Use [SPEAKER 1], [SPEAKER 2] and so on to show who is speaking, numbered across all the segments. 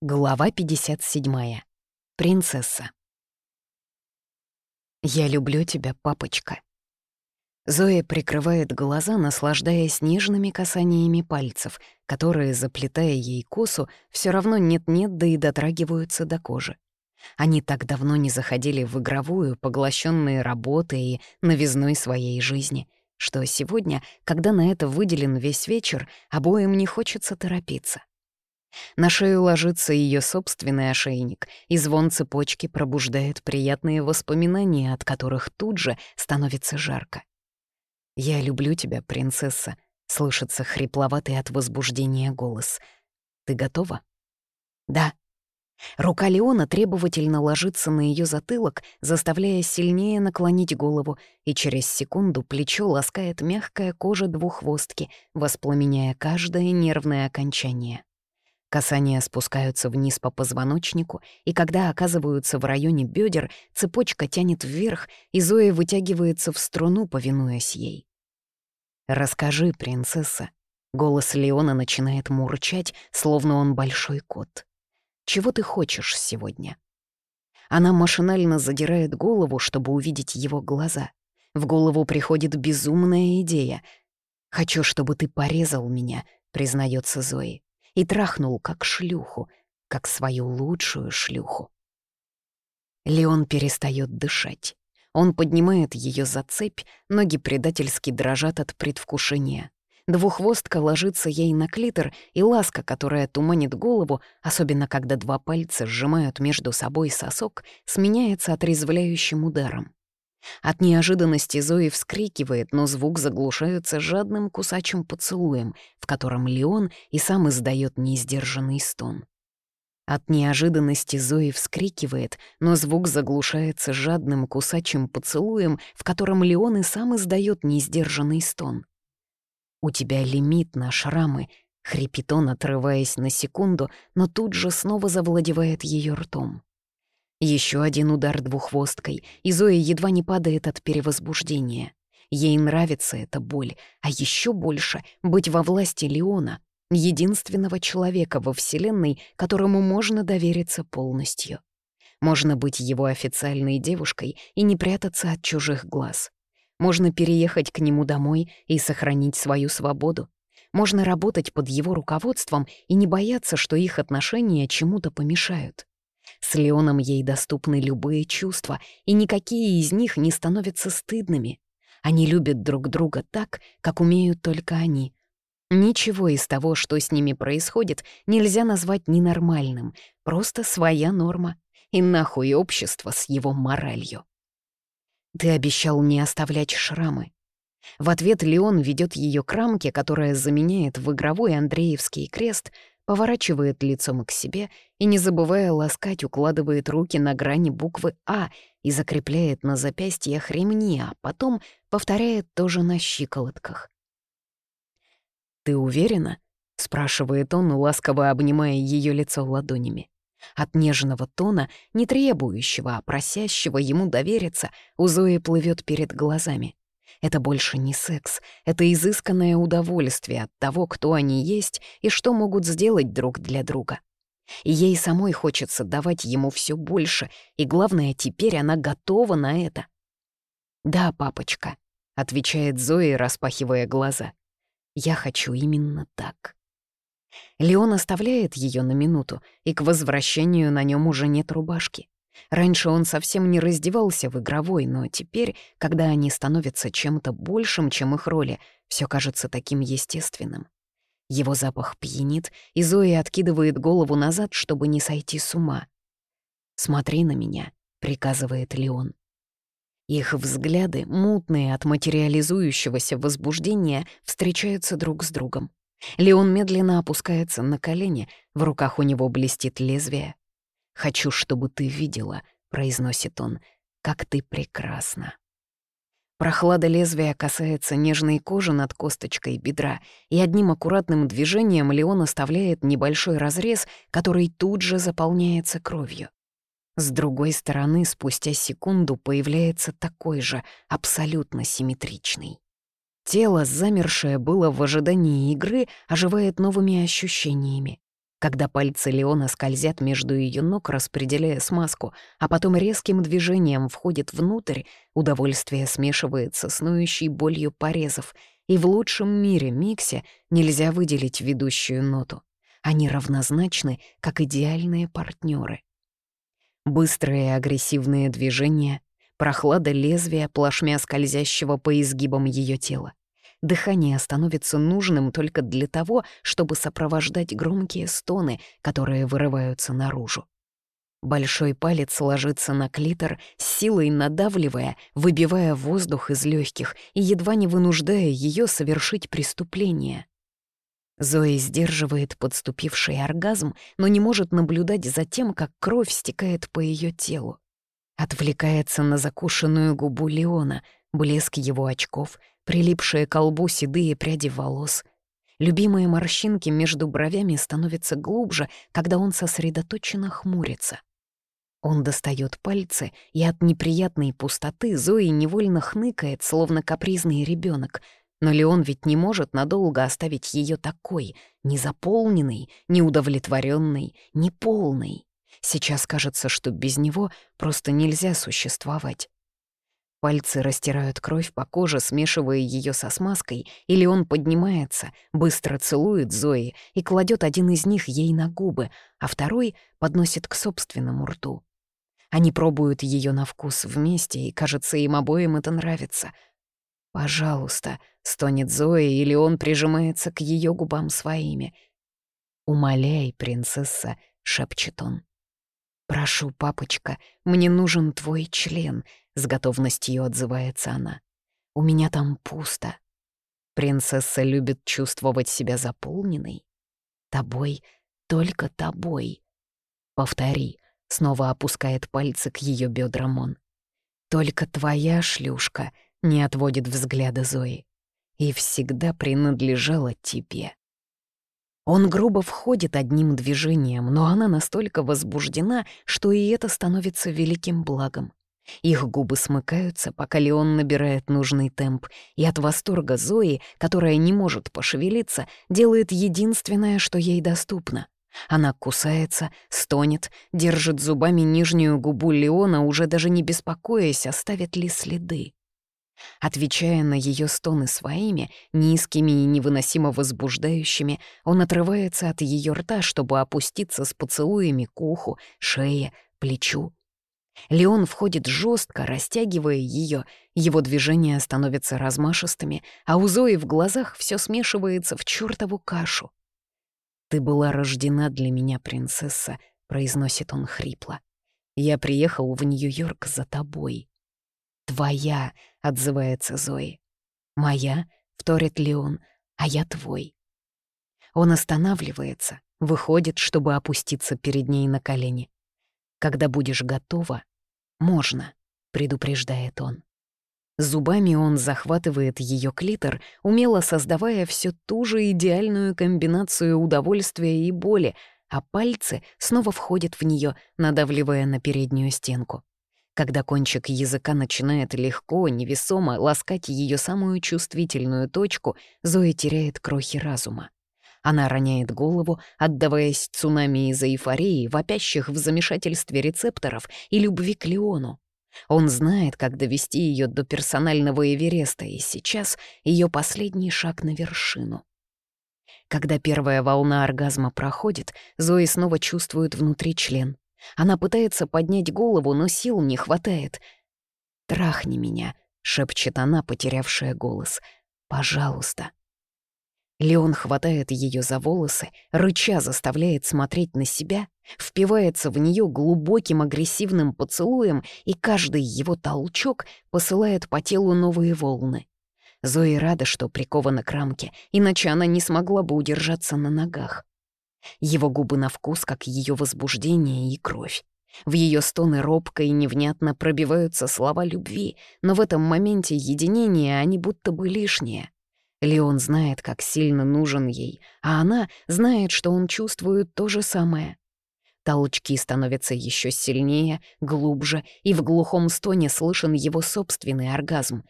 [SPEAKER 1] Глава 57. Принцесса. «Я люблю тебя, папочка». Зоя прикрывает глаза, наслаждаясь нежными касаниями пальцев, которые, заплетая ей косу, все равно нет-нет, да и дотрагиваются до кожи. Они так давно не заходили в игровую, поглощенные работой и новизной своей жизни, что сегодня, когда на это выделен весь вечер, обоим не хочется торопиться. На шею ложится ее собственный ошейник, и звон цепочки пробуждает приятные воспоминания, от которых тут же становится жарко. «Я люблю тебя, принцесса», — слышится хрипловатый от возбуждения голос. «Ты готова?» «Да». Рука Леона требовательно ложится на ее затылок, заставляя сильнее наклонить голову, и через секунду плечо ласкает мягкая кожа двуххвостки, воспламеняя каждое нервное окончание. Касания спускаются вниз по позвоночнику, и когда оказываются в районе бедер, цепочка тянет вверх, и Зоя вытягивается в струну, повинуясь ей. «Расскажи, принцесса». Голос Леона начинает мурчать, словно он большой кот. «Чего ты хочешь сегодня?» Она машинально задирает голову, чтобы увидеть его глаза. В голову приходит безумная идея. «Хочу, чтобы ты порезал меня», — признается Зои и трахнул как шлюху, как свою лучшую шлюху. Леон перестает дышать. Он поднимает ее за цепь, ноги предательски дрожат от предвкушения. Двуххвостка ложится ей на клитор, и ласка, которая туманит голову, особенно когда два пальца сжимают между собой сосок, сменяется отрезвляющим ударом. От неожиданности Зои вскрикивает, но звук заглушается жадным кусачим поцелуем, в котором Леон и сам издает неиздержанный стон. От неожиданности Зои вскрикивает, но звук заглушается жадным кусачим поцелуем, в котором Леон и сам издает неиздержанный стон. «У тебя лимит на шрамы», — хрипит он, отрываясь на секунду, но тут же снова завладевает ее ртом. Еще один удар двуххвосткой, и Зоя едва не падает от перевозбуждения. Ей нравится эта боль, а еще больше — быть во власти Леона, единственного человека во Вселенной, которому можно довериться полностью. Можно быть его официальной девушкой и не прятаться от чужих глаз. Можно переехать к нему домой и сохранить свою свободу. Можно работать под его руководством и не бояться, что их отношения чему-то помешают. С Леоном ей доступны любые чувства, и никакие из них не становятся стыдными. Они любят друг друга так, как умеют только они. Ничего из того, что с ними происходит, нельзя назвать ненормальным, просто своя норма. И нахуй общество с его моралью. Ты обещал не оставлять шрамы. В ответ Леон ведет ее к рамке, которая заменяет в игровой Андреевский крест, поворачивает лицом к себе и, не забывая ласкать, укладывает руки на грани буквы «А» и закрепляет на запястьях ремни, а потом повторяет тоже на щиколотках. «Ты уверена?» — спрашивает он, ласково обнимая ее лицо ладонями. От нежного тона, не требующего, а просящего ему довериться, у Зои плывет перед глазами. Это больше не секс, это изысканное удовольствие от того, кто они есть и что могут сделать друг для друга. И ей самой хочется давать ему все больше, и главное, теперь она готова на это. «Да, папочка», — отвечает Зоя, распахивая глаза. «Я хочу именно так». Леон оставляет ее на минуту, и к возвращению на нем уже нет рубашки. Раньше он совсем не раздевался в игровой, но теперь, когда они становятся чем-то большим, чем их роли, все кажется таким естественным. Его запах пьянит, и Зоя откидывает голову назад, чтобы не сойти с ума. «Смотри на меня», — приказывает Леон. Их взгляды, мутные от материализующегося возбуждения, встречаются друг с другом. Леон медленно опускается на колени, в руках у него блестит лезвие. «Хочу, чтобы ты видела», — произносит он, — «как ты прекрасна». Прохлада лезвия касается нежной кожи над косточкой бедра, и одним аккуратным движением Леон оставляет небольшой разрез, который тут же заполняется кровью. С другой стороны, спустя секунду появляется такой же, абсолютно симметричный. Тело, замершее было в ожидании игры, оживает новыми ощущениями. Когда пальцы Леона скользят между ее ног, распределяя смазку, а потом резким движением входит внутрь, удовольствие смешивается с ноющей болью порезов, и в лучшем мире миксе нельзя выделить ведущую ноту. Они равнозначны, как идеальные партнеры. Быстрые агрессивные движения, прохлада лезвия, плашмя скользящего по изгибам ее тела. Дыхание становится нужным только для того, чтобы сопровождать громкие стоны, которые вырываются наружу. Большой палец ложится на клитор, силой надавливая, выбивая воздух из легких и едва не вынуждая ее совершить преступление. Зои сдерживает подступивший оргазм, но не может наблюдать за тем, как кровь стекает по ее телу. Отвлекается на закушенную губу Леона, блеск его очков, прилипшие к колбу седые пряди волос. Любимые морщинки между бровями становятся глубже, когда он сосредоточенно хмурится. Он достает пальцы, и от неприятной пустоты Зои невольно хныкает, словно капризный ребенок. Но Леон ведь не может надолго оставить ее такой, незаполненной, неудовлетворенной, неполной. Сейчас кажется, что без него просто нельзя существовать. Пальцы растирают кровь по коже, смешивая ее со смазкой, или он поднимается, быстро целует Зои и кладет один из них ей на губы, а второй подносит к собственному рту. Они пробуют ее на вкус вместе, и, кажется, им обоим это нравится. «Пожалуйста», — стонет Зои, или он прижимается к ее губам своими. «Умоляй, принцесса», — шепчет он. «Прошу, папочка, мне нужен твой член», с готовностью отзывается она. «У меня там пусто. Принцесса любит чувствовать себя заполненной. Тобой, только тобой. Повтори», — снова опускает пальцы к ее бедрам он. «Только твоя шлюшка не отводит взгляда Зои и всегда принадлежала тебе». Он грубо входит одним движением, но она настолько возбуждена, что и это становится великим благом. Их губы смыкаются, пока Леон набирает нужный темп, и от восторга Зои, которая не может пошевелиться, делает единственное, что ей доступно. Она кусается, стонет, держит зубами нижнюю губу Леона, уже даже не беспокоясь, оставит ли следы. Отвечая на ее стоны своими, низкими и невыносимо возбуждающими, он отрывается от ее рта, чтобы опуститься с поцелуями к уху, шее, плечу. Леон входит жестко, растягивая ее, его движения становятся размашистыми, а у Зои в глазах все смешивается в чертову кашу. «Ты была рождена для меня, принцесса», — произносит он хрипло. «Я приехал в Нью-Йорк за тобой». «Твоя», — отзывается Зои. «Моя», — вторит Леон, — «а я твой». Он останавливается, выходит, чтобы опуститься перед ней на колени. Когда будешь готова, можно, предупреждает он. Зубами он захватывает ее клитор, умело создавая всю ту же идеальную комбинацию удовольствия и боли, а пальцы снова входят в нее, надавливая на переднюю стенку. Когда кончик языка начинает легко, невесомо ласкать ее самую чувствительную точку, Зоя теряет крохи разума. Она роняет голову, отдаваясь цунами из эйфории, вопящих в замешательстве рецепторов и любви к Леону. Он знает, как довести ее до персонального Эвереста, и сейчас ее последний шаг на вершину. Когда первая волна оргазма проходит, Зои снова чувствует внутри член. Она пытается поднять голову, но сил не хватает. «Трахни меня», — шепчет она, потерявшая голос. «Пожалуйста». Леон хватает ее за волосы, рыча заставляет смотреть на себя, впивается в нее глубоким агрессивным поцелуем, и каждый его толчок посылает по телу новые волны. Зои рада, что прикована к рамке, иначе она не смогла бы удержаться на ногах. Его губы на вкус, как ее возбуждение и кровь. В ее стоны робко и невнятно пробиваются слова любви, но в этом моменте единения они будто бы лишние — Леон знает, как сильно нужен ей, а она знает, что он чувствует то же самое. Толчки становятся еще сильнее, глубже, и в глухом стоне слышен его собственный оргазм.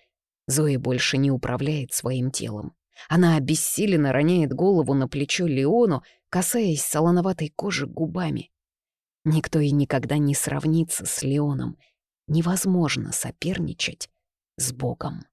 [SPEAKER 1] Зои больше не управляет своим телом. Она обессиленно роняет голову на плечо Леону, касаясь солоноватой кожи губами. Никто и никогда не сравнится с Леоном. Невозможно соперничать с Богом.